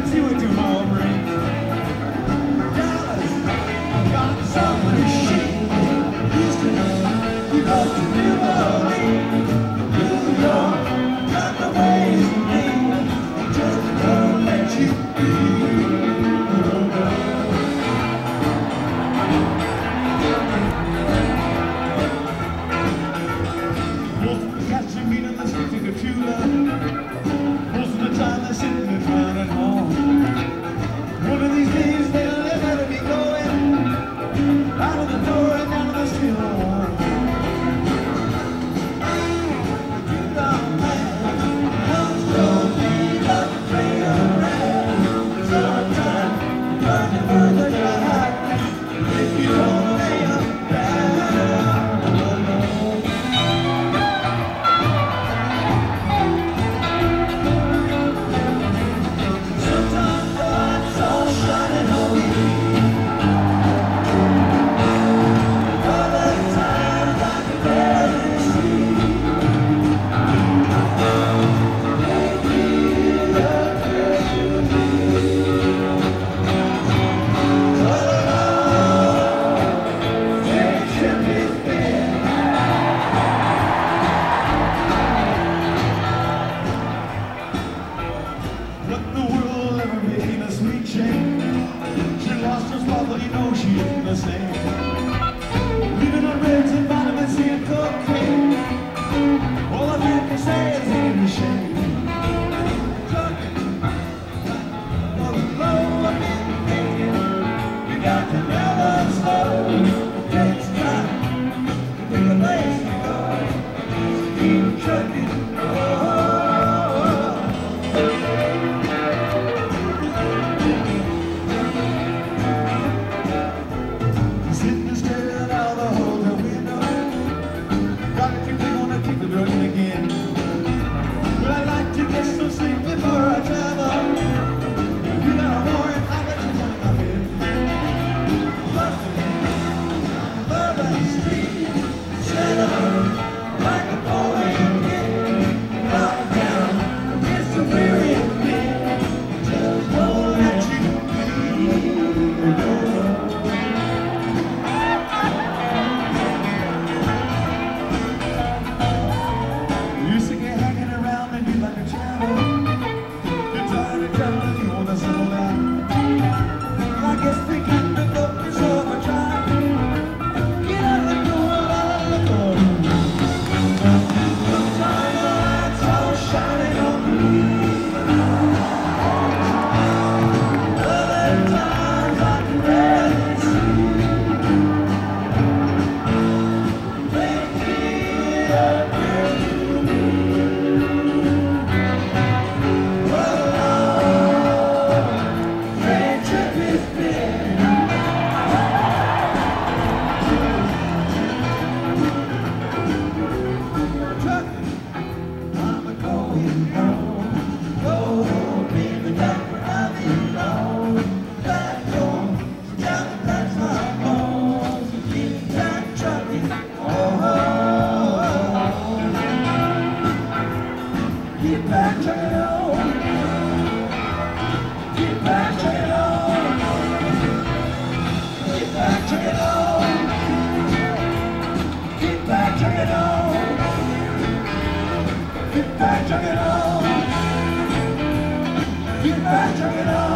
can see says in the shade. better get on. You better get on.